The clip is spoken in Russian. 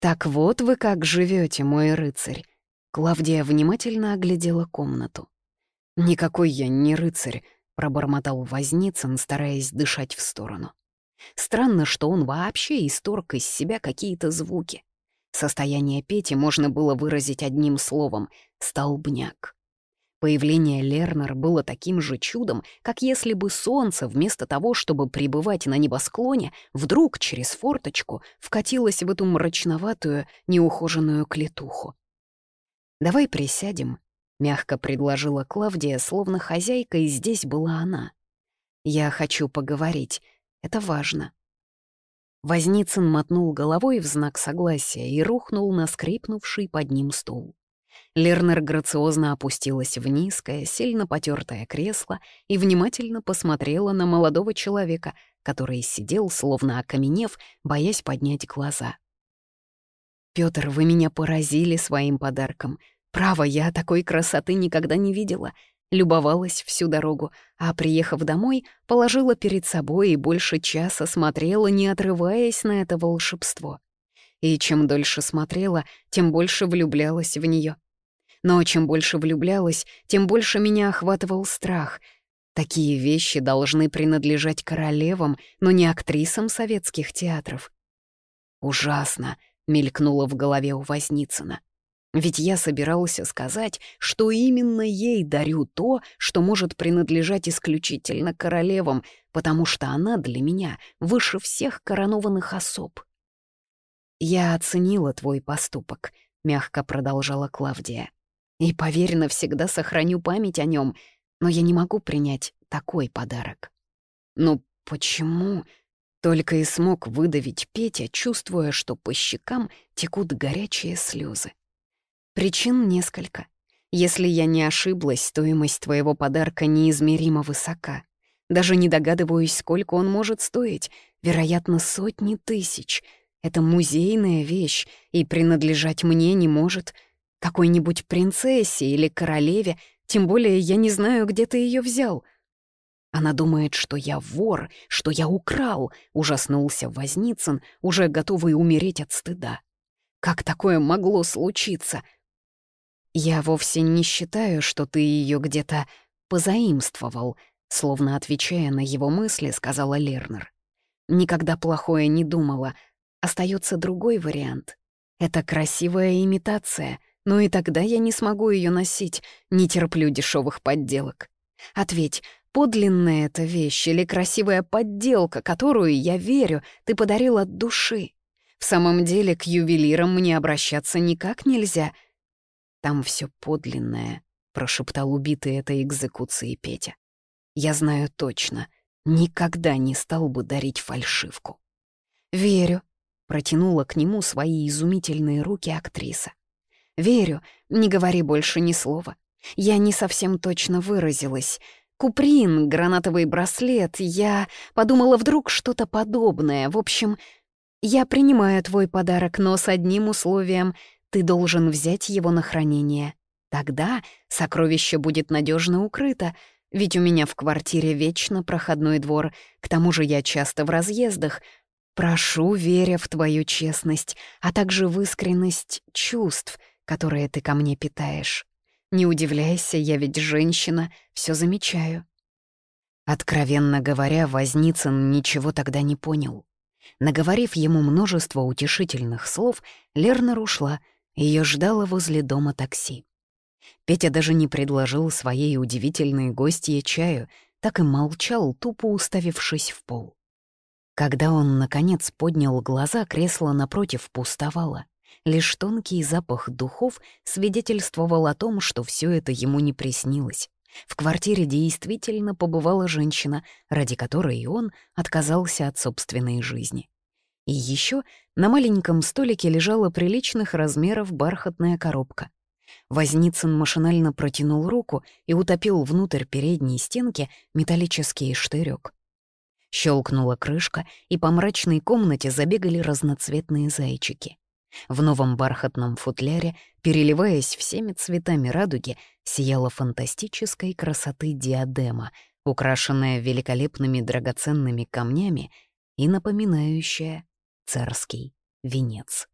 «Так вот вы как живете, мой рыцарь!» Клавдия внимательно оглядела комнату. «Никакой я не рыцарь», — пробормотал Возницын, стараясь дышать в сторону. Странно, что он вообще исторг из себя какие-то звуки. Состояние Пети можно было выразить одним словом — «столбняк». Появление Лернер было таким же чудом, как если бы солнце, вместо того, чтобы пребывать на небосклоне, вдруг через форточку вкатилось в эту мрачноватую, неухоженную клетуху. «Давай присядем», — мягко предложила Клавдия, словно хозяйка, и здесь была она. «Я хочу поговорить. Это важно». Возницын мотнул головой в знак согласия и рухнул на скрипнувший под ним стул. Лернер грациозно опустилась в низкое, сильно потертое кресло и внимательно посмотрела на молодого человека, который сидел, словно окаменев, боясь поднять глаза. «Пётр, вы меня поразили своим подарком. Право, я такой красоты никогда не видела. Любовалась всю дорогу, а, приехав домой, положила перед собой и больше часа смотрела, не отрываясь на это волшебство. И чем дольше смотрела, тем больше влюблялась в нее. Но чем больше влюблялась, тем больше меня охватывал страх. Такие вещи должны принадлежать королевам, но не актрисам советских театров. «Ужасно!» — мелькнуло в голове у Возницына. Ведь я собирался сказать, что именно ей дарю то, что может принадлежать исключительно королевам, потому что она для меня выше всех коронованных особ. «Я оценила твой поступок», — мягко продолжала Клавдия. «И, поверь, навсегда сохраню память о нем, но я не могу принять такой подарок». «Ну почему?» — только и смог выдавить Петя, чувствуя, что по щекам текут горячие слезы. Причин несколько. Если я не ошиблась, стоимость твоего подарка неизмеримо высока. Даже не догадываюсь, сколько он может стоить. Вероятно, сотни тысяч. Это музейная вещь, и принадлежать мне не может. Какой-нибудь принцессе или королеве, тем более я не знаю, где ты ее взял. Она думает, что я вор, что я украл, ужаснулся Возницын, уже готовый умереть от стыда. Как такое могло случиться? «Я вовсе не считаю, что ты ее где-то позаимствовал», словно отвечая на его мысли, сказала Лернер. «Никогда плохое не думала. Остается другой вариант. Это красивая имитация, но и тогда я не смогу ее носить, не терплю дешевых подделок. Ответь, подлинная эта вещь или красивая подделка, которую, я верю, ты подарил от души? В самом деле к ювелирам мне обращаться никак нельзя — там все подлинное», — прошептал убитый этой экзекуции Петя. «Я знаю точно, никогда не стал бы дарить фальшивку». «Верю», — протянула к нему свои изумительные руки актриса. «Верю, не говори больше ни слова. Я не совсем точно выразилась. Куприн, гранатовый браслет, я подумала вдруг что-то подобное. В общем, я принимаю твой подарок, но с одним условием — ты должен взять его на хранение. Тогда сокровище будет надежно укрыто, ведь у меня в квартире вечно проходной двор, к тому же я часто в разъездах. Прошу, веря в твою честность, а также в искренность чувств, которые ты ко мне питаешь. Не удивляйся, я ведь женщина, все замечаю. Откровенно говоря, Возницын ничего тогда не понял. Наговорив ему множество утешительных слов, Лернер ушла — ее ждало возле дома такси. Петя даже не предложил своей удивительной гостье чаю, так и молчал, тупо уставившись в пол. Когда он, наконец, поднял глаза, кресло напротив пустовало. Лишь тонкий запах духов свидетельствовал о том, что все это ему не приснилось. В квартире действительно побывала женщина, ради которой он отказался от собственной жизни. И еще на маленьком столике лежала приличных размеров бархатная коробка. Возницын машинально протянул руку и утопил внутрь передней стенки металлический штырек. Щелкнула крышка, и по мрачной комнате забегали разноцветные зайчики. В новом бархатном футляре, переливаясь всеми цветами радуги, сияла фантастической красоты диадема, украшенная великолепными драгоценными камнями и напоминающая царский венец.